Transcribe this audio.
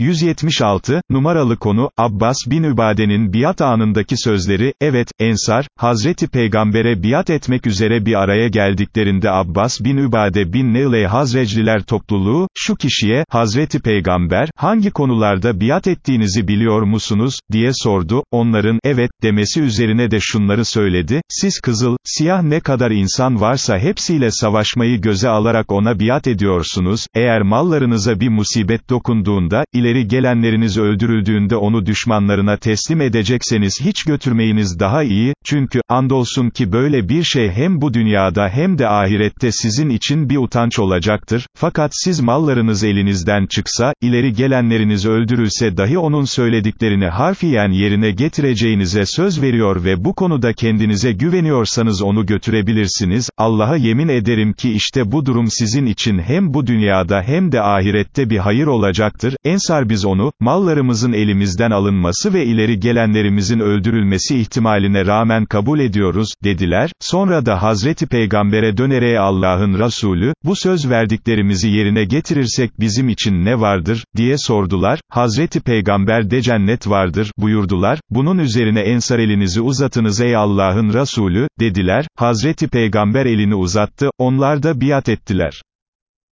176, numaralı konu, Abbas bin Übade'nin biat anındaki sözleri, evet, Ensar, Hazreti Peygamber'e biat etmek üzere bir araya geldiklerinde Abbas bin Übade bin Neyle Hazrecliler topluluğu, şu kişiye, Hazreti Peygamber, hangi konularda biat ettiğinizi biliyor musunuz, diye sordu, onların, evet, demesi üzerine de şunları söyledi, siz kızıl, siyah ne kadar insan varsa hepsiyle savaşmayı göze alarak ona biat ediyorsunuz, eğer mallarınıza bir musibet dokunduğunda, ileri gelenleriniz öldürüldüğünde onu düşmanlarına teslim edecekseniz hiç götürmeyiniz daha iyi, çünkü, andolsun ki böyle bir şey hem bu dünyada hem de ahirette sizin için bir utanç olacaktır, fakat siz mallarınız elinizden çıksa, ileri gelenleriniz öldürülse dahi onun söylediklerini harfiyen yerine getireceğinize söz veriyor ve bu konuda kendinize güveniyorsanız onu götürebilirsiniz, Allah'a yemin ederim ki işte bu durum sizin için hem bu dünyada hem de ahirette bir hayır olacaktır, Ensar biz onu, mallarımızın elimizden alınması ve ileri gelenlerimizin öldürülmesi ihtimaline rağmen kabul ediyoruz, dediler, sonra da Hazreti Peygamber'e dönerek Allah'ın Resulü, bu söz verdiklerimizi yerine getirirsek bizim için ne vardır, diye sordular, Hazreti Peygamber de cennet vardır, buyurdular, bunun üzerine Ensar elinizi uzatınız ey Allah'ın Resulü, dediler, Hazreti Peygamber elini uzattı, onlar da biat ettiler.